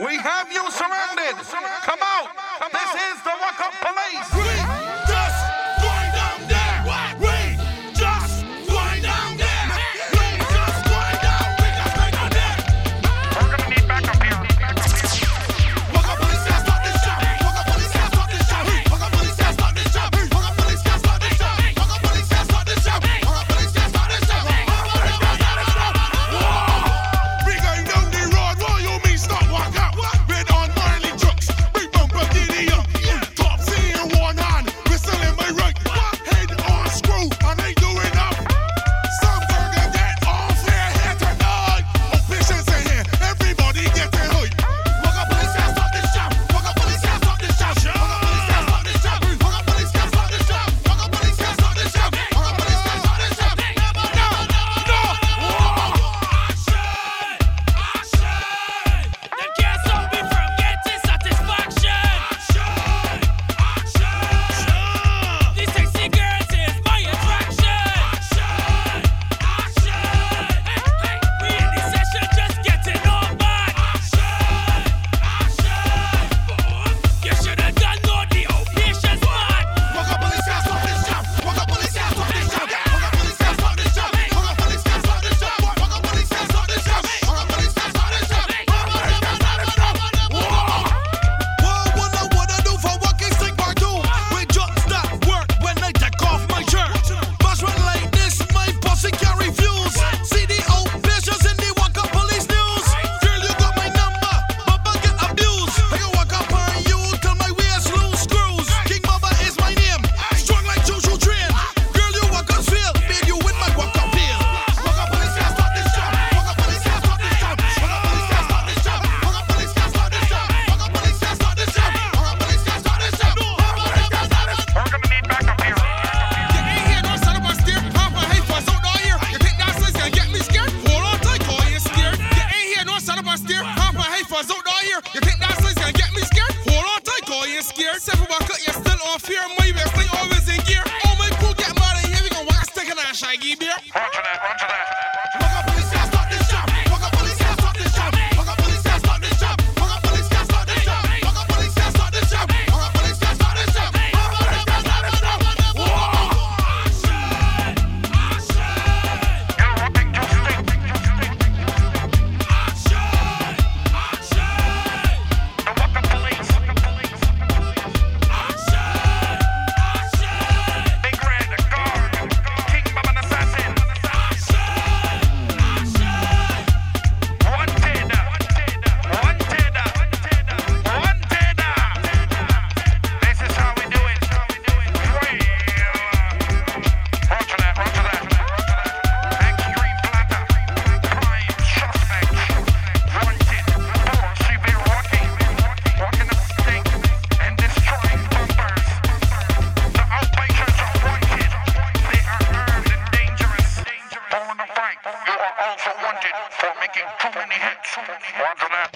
We have you surrounded. Come out. This is the Waka Police. fear, money, we always in gear. All my crew get mad and here we go, what's taking a shaggy? One for that.